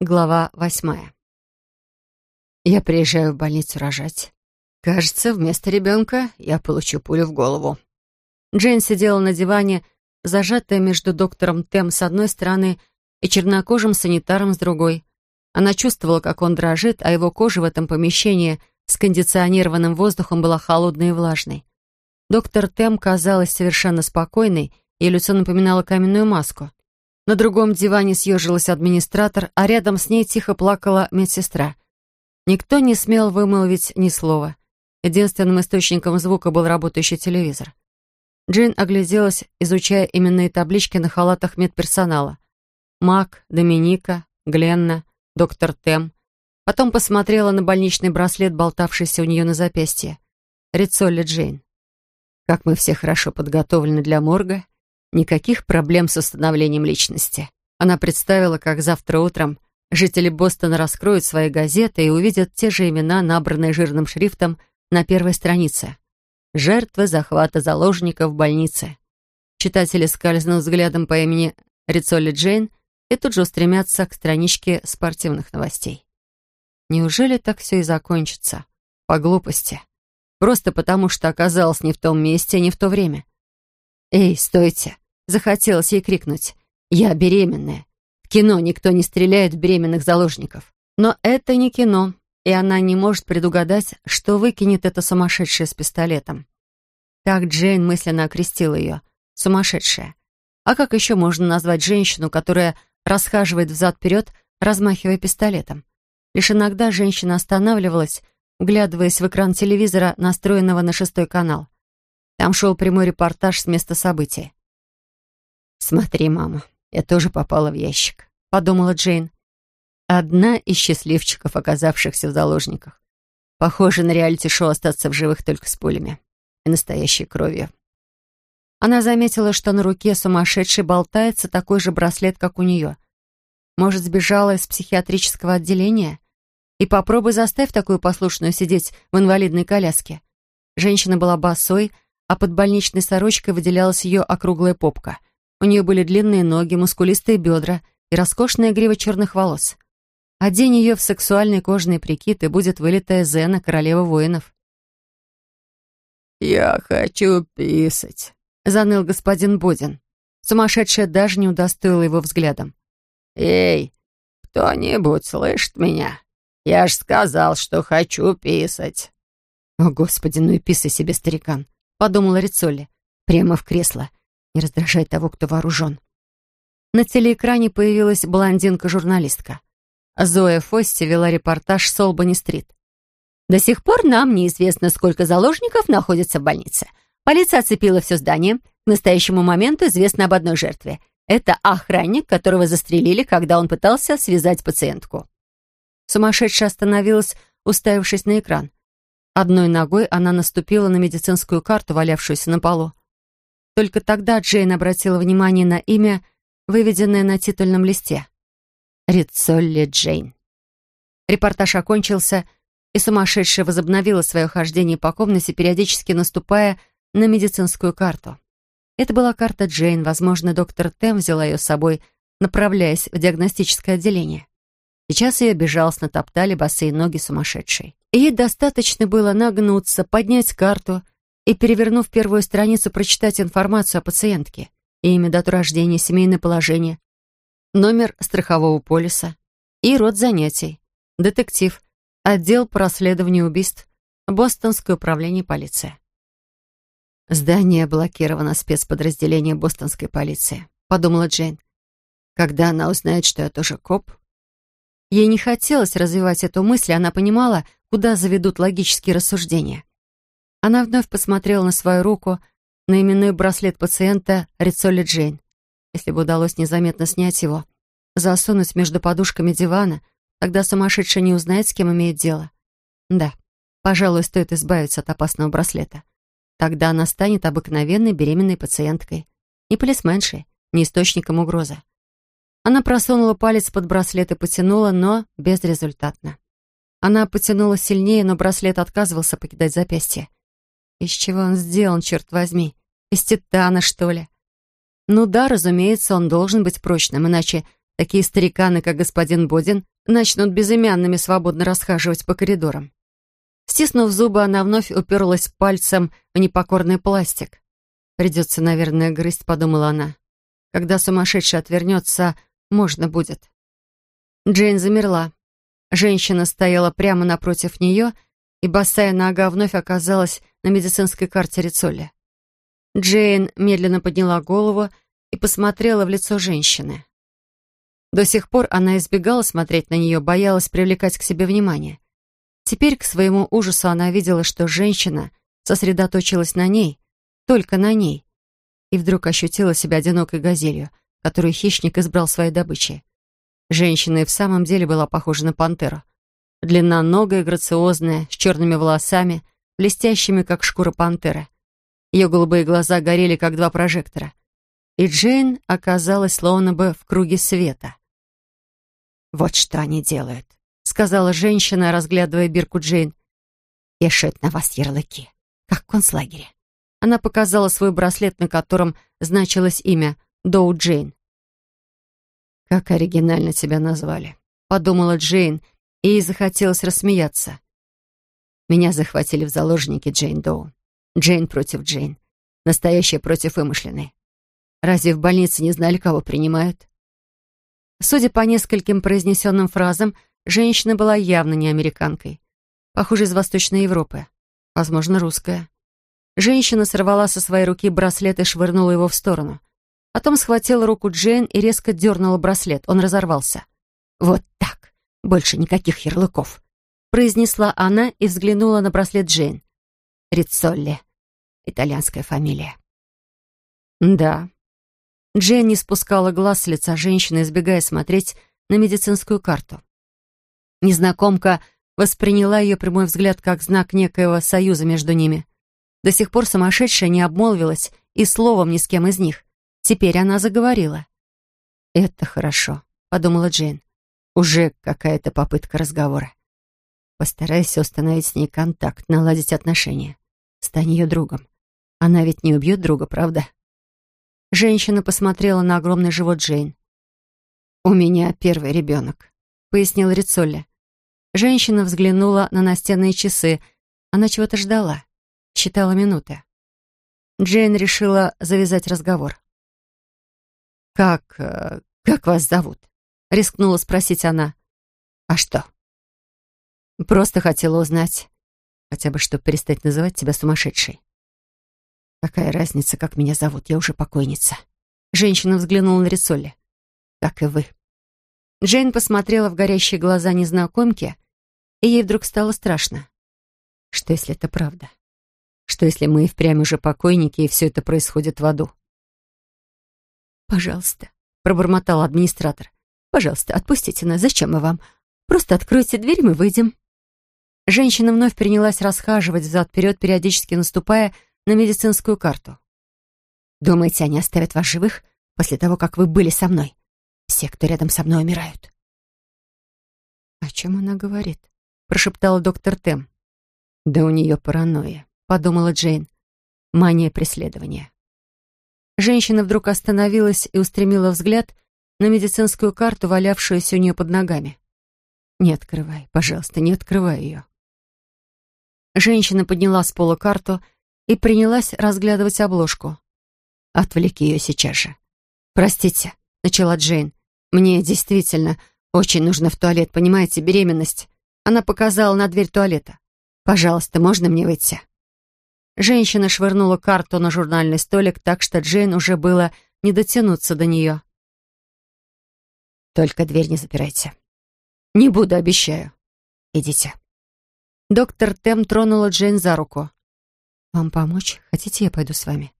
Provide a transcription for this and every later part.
Глава восьмая. Я приезжаю в больницу рожать. Кажется, вместо ребенка я получу пулю в голову. Джейн сидела на диване, зажатая между доктором Тем с одной стороны и чернокожим санитаром с другой. Она чувствовала, как он дрожит, а его кожа в этом помещении с кондиционированным воздухом была холодной и влажной. Доктор Тем казалась совершенно спокойной, и лицо напоминало каменную маску — на другом диване съежилась администратор, а рядом с ней тихо плакала медсестра. Никто не смел вымолвить ни слова. Единственным источником звука был работающий телевизор. Джин огляделась, изучая именные таблички на халатах медперсонала. Мак, Доминика, Гленна, доктор Тем. Потом посмотрела на больничный браслет, болтавшийся у нее на запястье. Рицолли Джейн. Как мы все хорошо подготовлены для морга Никаких проблем с установлением личности. Она представила, как завтра утром жители Бостона раскроют свои газеты и увидят те же имена, набранные жирным шрифтом на первой странице. Жертвы захвата заложников в больнице. Читатели скользнут взглядом по имени Рицолли Джейн и тут же устремятся к страничке спортивных новостей. Неужели так все и закончится? По глупости. Просто потому, что оказалась не в том месте, не в то время. «Эй, стойте!» Захотелось ей крикнуть. «Я беременная!» В кино никто не стреляет в беременных заложников. Но это не кино, и она не может предугадать, что выкинет это сумасшедшее с пистолетом. Так Джейн мысленно окрестила ее. Сумасшедшая. А как еще можно назвать женщину, которая расхаживает взад-вперед, размахивая пистолетом? Лишь иногда женщина останавливалась, вглядываясь в экран телевизора, настроенного на шестой канал. Там шел прямой репортаж с места события. «Смотри, мама, я тоже попала в ящик», — подумала Джейн. Одна из счастливчиков, оказавшихся в заложниках. Похоже на реалити-шоу остаться в живых только с пулями и настоящей кровью. Она заметила, что на руке сумасшедшей болтается такой же браслет, как у нее. Может, сбежала из психиатрического отделения? И попробуй заставь такую послушную сидеть в инвалидной коляске. Женщина была босой, а под больничной сорочкой выделялась ее округлая попка — у нее были длинные ноги, мускулистые бедра и роскошная грива черных волос. Одень ее в сексуальный кожаный прикид, и будет вылитая Зена, королева воинов. «Я хочу писать», — заныл господин Бодин. Сумасшедшая даже не удостоила его взглядом. «Эй, кто-нибудь слышит меня? Я ж сказал, что хочу писать». «О, Господи, ну и писай себе, старикан», — подумала Рицолли. Прямо в кресло. Не раздражай того, кто вооружен. На телеэкране появилась блондинка-журналистка. Зоя Фосси вела репортаж с Олбани-стрит. До сих пор нам неизвестно, сколько заложников находится в больнице. Полиция оцепила все здание. К настоящему моменту известно об одной жертве. Это охранник, которого застрелили, когда он пытался связать пациентку. Сумасшедшая остановилась, уставившись на экран. Одной ногой она наступила на медицинскую карту, валявшуюся на полу. Только тогда Джейн обратила внимание на имя, выведенное на титульном листе. Рицолли Джейн. Репортаж окончился, и сумасшедшая возобновила свое хождение по комнате, периодически наступая на медицинскую карту. Это была карта Джейн, возможно, доктор Тем взяла ее с собой, направляясь в диагностическое отделение. Сейчас ее безжалостно топтали босые ноги сумасшедшей. Ей достаточно было нагнуться, поднять карту — и, перевернув первую страницу, прочитать информацию о пациентке. Имя, дату рождения, семейное положение, номер страхового полиса и род занятий. Детектив. Отдел по расследованию убийств. Бостонское управление полиции. «Здание блокировано спецподразделение бостонской полиции», — подумала Джейн. «Когда она узнает, что я тоже коп?» Ей не хотелось развивать эту мысль, она понимала, куда заведут логические рассуждения. Она вновь посмотрела на свою руку, на именной браслет пациента Рицолли Джейн. Если бы удалось незаметно снять его, засунуть между подушками дивана, тогда сумасшедшая не узнает, с кем имеет дело. Да, пожалуй, стоит избавиться от опасного браслета. Тогда она станет обыкновенной беременной пациенткой. Не полисменшей, не источником угрозы. Она просунула палец под браслет и потянула, но безрезультатно. Она потянула сильнее, но браслет отказывался покидать запястье. Из чего он сделан, черт возьми? Из титана, что ли? Ну да, разумеется, он должен быть прочным, иначе такие стариканы, как господин Бодин, начнут безымянными свободно расхаживать по коридорам. Стиснув зубы, она вновь уперлась пальцем в непокорный пластик. «Придется, наверное, грызть», — подумала она. «Когда сумасшедший отвернется, можно будет». Джейн замерла. Женщина стояла прямо напротив нее, и босая нога вновь оказалась на медицинской карте Рицолли. Джейн медленно подняла голову и посмотрела в лицо женщины. До сих пор она избегала смотреть на нее, боялась привлекать к себе внимание. Теперь, к своему ужасу, она видела, что женщина сосредоточилась на ней, только на ней, и вдруг ощутила себя одинокой газелью, которую хищник избрал своей добычей. Женщина и в самом деле была похожа на пантеру. Длинноногая, грациозная, с черными волосами, блестящими, как шкура пантеры. Ее голубые глаза горели, как два прожектора. И Джейн оказалась словно бы в круге света. «Вот что они делают», — сказала женщина, разглядывая бирку Джейн. «Вешают на вас ярлыки, как в концлагере». Она показала свой браслет, на котором значилось имя Доу Джейн. «Как оригинально тебя назвали», — подумала Джейн, и захотелось рассмеяться. «Меня захватили в заложники Джейн Доу. Джейн против Джейн. Настоящая против вымышленной. Разве в больнице не знали, кого принимают?» Судя по нескольким произнесенным фразам, женщина была явно не американкой. Похоже, из Восточной Европы. Возможно, русская. Женщина сорвала со своей руки браслет и швырнула его в сторону. Потом схватила руку Джейн и резко дернула браслет. Он разорвался. «Вот так. Больше никаких ярлыков», — произнесла она и взглянула на браслет Джейн. «Рицолли. Итальянская фамилия». «Да», Джейн не спускала глаз с лица женщины, избегая смотреть на медицинскую карту. Незнакомка восприняла ее прямой взгляд как знак некоего союза между ними. До сих пор сумасшедшая не обмолвилась и словом ни с кем из них. Теперь она заговорила. «Это хорошо», — подумала Джейн. «Уже какая-то попытка разговора. Постарайся установить с ней контакт, наладить отношения. Стань ее другом. Она ведь не убьет друга, правда?» Женщина посмотрела на огромный живот Джейн. «У меня первый ребенок», — пояснил Рицолли. Женщина взглянула на настенные часы. Она чего-то ждала. Считала минуты. Джейн решила завязать разговор. «Как... Э, как вас зовут?» — рискнула спросить она. «А что?» «Просто хотела узнать. Хотя бы, чтобы перестать называть тебя сумасшедшей». «Какая разница, как меня зовут? Я уже покойница». Женщина взглянула на Рицолли. «Как и вы». Джейн посмотрела в горящие глаза незнакомки, и ей вдруг стало страшно. Что, если это правда? Что, если мы и впрямь уже покойники, и все это происходит в аду? «Пожалуйста», — пробормотал администратор. «Пожалуйста, отпустите нас. Зачем мы вам? Просто откройте дверь, мы выйдем». Женщина вновь принялась расхаживать взад-вперед, периодически наступая на медицинскую карту. «Думаете, они оставят вас живых после того, как вы были со мной? Все, кто рядом со мной, умирают». «О чем она говорит?» — прошептала доктор Тем. «Да у нее паранойя», — подумала Джейн. «Мания преследования». Женщина вдруг остановилась и устремила взгляд на медицинскую карту, валявшуюся у нее под ногами. «Не открывай, пожалуйста, не открывай ее». Женщина подняла с пола карту и принялась разглядывать обложку. «Отвлеки ее сейчас же». «Простите», — начала Джейн. «Мне действительно очень нужно в туалет, понимаете, беременность». Она показала на дверь туалета. «Пожалуйста, можно мне выйти?» Женщина швырнула карту на журнальный столик, так что Джейн уже было не дотянуться до нее. «Только дверь не запирайте». «Не буду, обещаю». «Идите». Доктор Тем тронула Джейн за руку. «Вам помочь? Хотите, я пойду с вами?»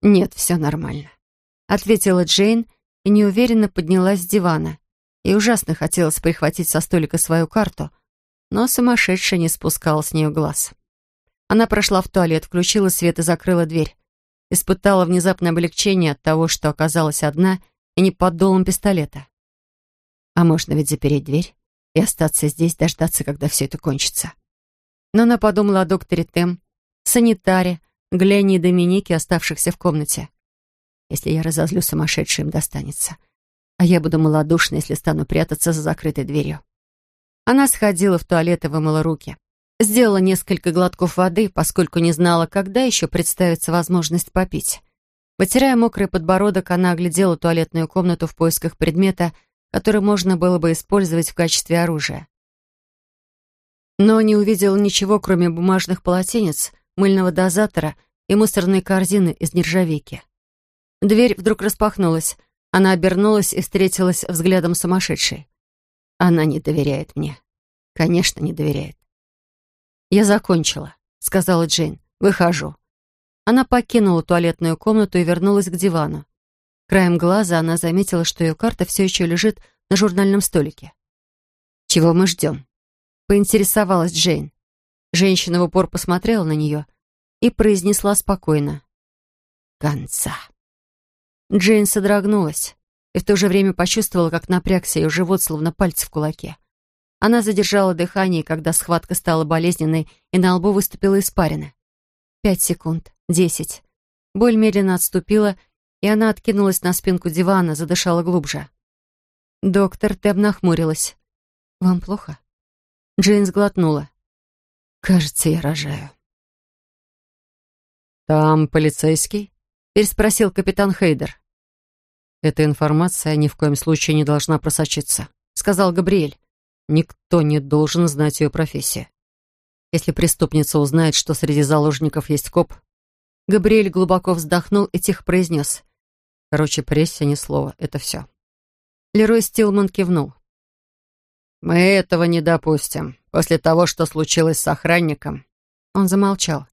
«Нет, все нормально», — ответила Джейн и неуверенно поднялась с дивана. И ужасно хотелось прихватить со столика свою карту, но сумасшедшая не спускала с нее глаз. Она прошла в туалет, включила свет и закрыла дверь. Испытала внезапное облегчение от того, что оказалась одна и не под долом пистолета. А можно ведь запереть дверь и остаться здесь, дождаться, когда все это кончится. Но она подумала о докторе Тем, санитаре, Гленни и Доминике, оставшихся в комнате. Если я разозлю сумасшедшим, достанется. а я буду малодушна, если стану прятаться за закрытой дверью. Она сходила в туалет и вымыла руки. Сделала несколько глотков воды, поскольку не знала, когда еще представится возможность попить. Вытирая мокрый подбородок, она оглядела туалетную комнату в поисках предмета, который можно было бы использовать в качестве оружия. Но не увидела ничего, кроме бумажных полотенец, мыльного дозатора и мусорной корзины из нержавейки. Дверь вдруг распахнулась. Она обернулась и встретилась взглядом сумасшедшей. Она не доверяет мне. Конечно, не доверяет. «Я закончила», — сказала Джейн. «Выхожу». Она покинула туалетную комнату и вернулась к дивану. Краем глаза она заметила, что ее карта все еще лежит на журнальном столике. «Чего мы ждем?» — поинтересовалась Джейн. Женщина в упор посмотрела на нее и произнесла спокойно. «Конца». Джейн содрогнулась и в то же время почувствовала, как напрягся ее живот, словно пальцы в кулаке. Она задержала дыхание, когда схватка стала болезненной, и на лбу выступила испарина. Пять секунд, десять. Боль медленно отступила, и она откинулась на спинку дивана, задышала глубже. Доктор Теб нахмурилась. «Вам плохо?» Джейн сглотнула. «Кажется, я рожаю». «Там полицейский?» переспросил капитан Хейдер. «Эта информация ни в коем случае не должна просочиться», сказал Габриэль. «Никто не должен знать ее профессию. Если преступница узнает, что среди заложников есть коп...» Габриэль глубоко вздохнул и тихо произнес. «Короче, прессе ни слова, это все». Лерой Стилман кивнул. «Мы этого не допустим. После того, что случилось с охранником...» Он замолчал.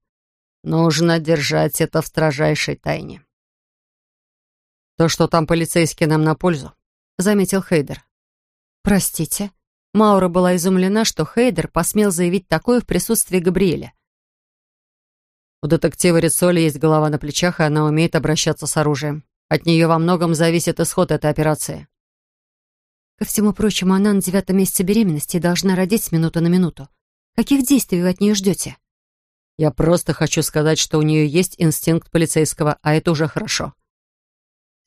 Нужно держать это в строжайшей тайне. То, что там полицейские нам на пользу, заметил Хейдер. Простите. Маура была изумлена, что Хейдер посмел заявить такое в присутствии Габриэля. У детектива Рицоли есть голова на плечах, и она умеет обращаться с оружием. От нее во многом зависит исход этой операции. Ко всему прочему, она на девятом месяце беременности и должна родить с минуты на минуту. Каких действий вы от нее ждете? Я просто хочу сказать, что у нее есть инстинкт полицейского, а это уже хорошо.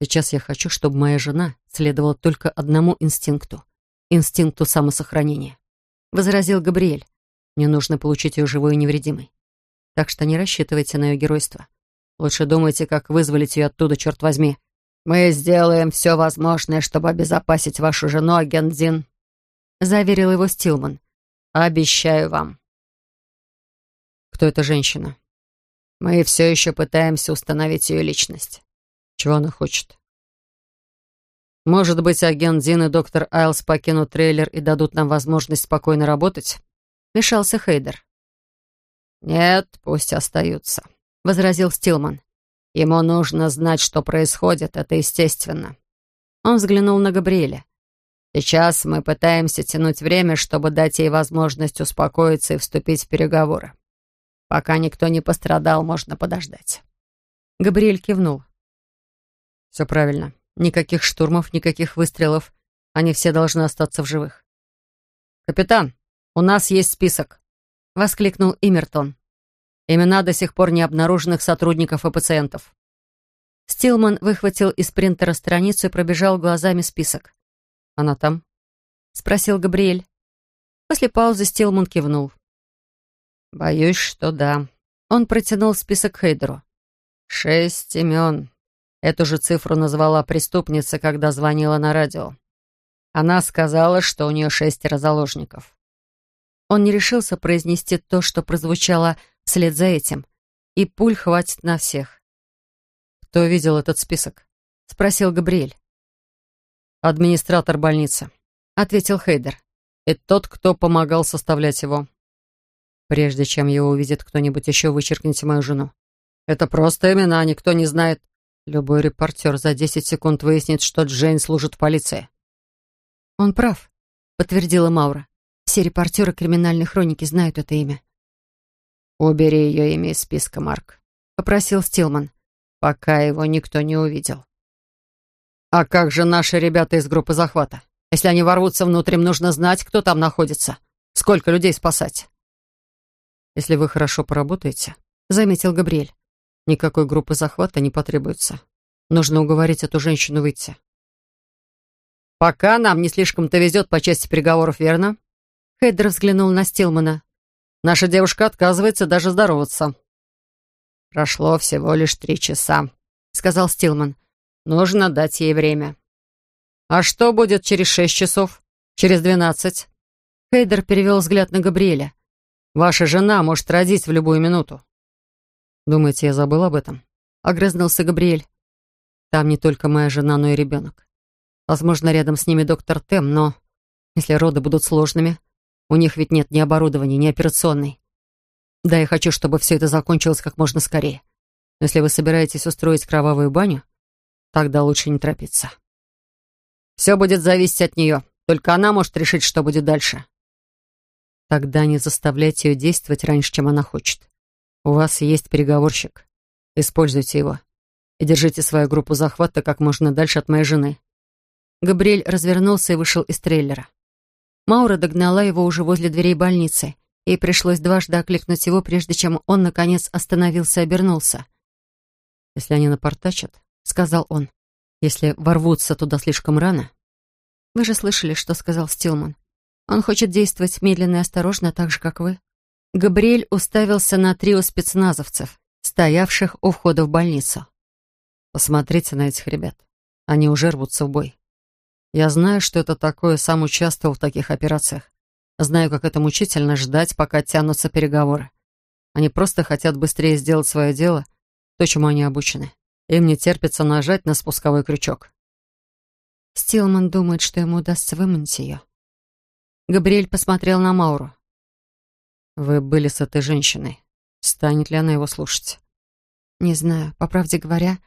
Сейчас я хочу, чтобы моя жена следовала только одному инстинкту — инстинкту самосохранения. Возразил Габриэль. Мне нужно получить ее живой и невредимой. Так что не рассчитывайте на ее геройство. Лучше думайте, как вызволить ее оттуда, черт возьми. «Мы сделаем все возможное, чтобы обезопасить вашу жену, агент Зин», — заверил его Стилман. «Обещаю вам». Кто эта женщина? Мы все еще пытаемся установить ее личность. Чего она хочет? Может быть, агент Дин и доктор Айлс покинут трейлер и дадут нам возможность спокойно работать? Мешался Хейдер. Нет, пусть остаются, возразил Стилман. Ему нужно знать, что происходит, это естественно. Он взглянул на Габриэля. Сейчас мы пытаемся тянуть время, чтобы дать ей возможность успокоиться и вступить в переговоры. Пока никто не пострадал, можно подождать. Габриэль кивнул. Все правильно. Никаких штурмов, никаких выстрелов. Они все должны остаться в живых. «Капитан, у нас есть список», — воскликнул Имертон. «Имена до сих пор не обнаруженных сотрудников и пациентов». Стилман выхватил из принтера страницу и пробежал глазами список. «Она там?» — спросил Габриэль. После паузы Стилман кивнул. «Боюсь, что да». Он протянул список Хейдеру. «Шесть имен. Эту же цифру назвала преступница, когда звонила на радио. Она сказала, что у нее шестеро заложников». Он не решился произнести то, что прозвучало вслед за этим. И пуль хватит на всех. «Кто видел этот список?» — спросил Габриэль. «Администратор больницы», — ответил Хейдер. «И тот, кто помогал составлять его». Прежде чем его увидит кто-нибудь еще, вычеркните мою жену. Это просто имена, никто не знает. Любой репортер за 10 секунд выяснит, что Джейн служит в полиции. Он прав, подтвердила Маура. Все репортеры криминальной хроники знают это имя. «Убери ее имя из списка, Марк», — попросил Стилман, пока его никто не увидел. «А как же наши ребята из группы захвата? Если они ворвутся внутрь, им нужно знать, кто там находится. Сколько людей спасать?» если вы хорошо поработаете», — заметил Габриэль. «Никакой группы захвата не потребуется. Нужно уговорить эту женщину выйти». «Пока нам не слишком-то везет по части переговоров, верно?» Хейдер взглянул на Стилмана. «Наша девушка отказывается даже здороваться». «Прошло всего лишь три часа», — сказал Стилман. «Нужно дать ей время». «А что будет через шесть часов? Через двенадцать?» Хейдер перевел взгляд на Габриэля. «Ваша жена может родить в любую минуту». «Думаете, я забыл об этом?» — огрызнулся Габриэль. «Там не только моя жена, но и ребенок. Возможно, рядом с ними доктор Тем, но если роды будут сложными, у них ведь нет ни оборудования, ни операционной. Да, я хочу, чтобы все это закончилось как можно скорее. Но если вы собираетесь устроить кровавую баню, тогда лучше не торопиться. Все будет зависеть от нее. Только она может решить, что будет дальше. Тогда не заставляйте ее действовать раньше, чем она хочет. У вас есть переговорщик. Используйте его. И держите свою группу захвата как можно дальше от моей жены. Габриэль развернулся и вышел из трейлера. Маура догнала его уже возле дверей больницы. и пришлось дважды окликнуть его, прежде чем он, наконец, остановился и обернулся. «Если они напортачат», — сказал он, — «если ворвутся туда слишком рано...» «Вы же слышали, что сказал Стилман. Он хочет действовать медленно и осторожно, так же, как вы». Габриэль уставился на трио спецназовцев, стоявших у входа в больницу. «Посмотрите на этих ребят. Они уже рвутся в бой. Я знаю, что это такое, сам участвовал в таких операциях. Знаю, как это мучительно ждать, пока тянутся переговоры. Они просто хотят быстрее сделать свое дело, то, чему они обучены. Им не терпится нажать на спусковой крючок. Стилман думает, что ему удастся выманить ее. Габриэль посмотрел на Мауру. «Вы были с этой женщиной. Станет ли она его слушать?» «Не знаю. По правде говоря,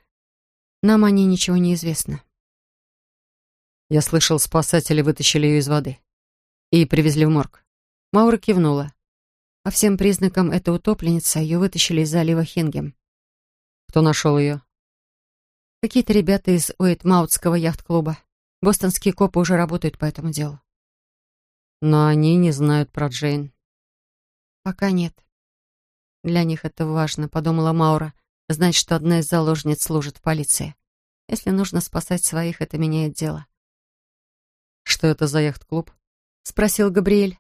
нам о ней ничего не известно». Я слышал, спасатели вытащили ее из воды. И привезли в морг. Маура кивнула. По всем признакам, это утопленница, ее вытащили из залива Хингем. Кто нашел ее? Какие-то ребята из Уэйтмаутского яхт-клуба. Бостонские копы уже работают по этому делу. Но они не знают про Джейн. Пока нет. Для них это важно, подумала Маура. Знать, что одна из заложниц служит в полиции. Если нужно спасать своих, это меняет дело. «Что это за яхт-клуб?» — спросил Габриэль.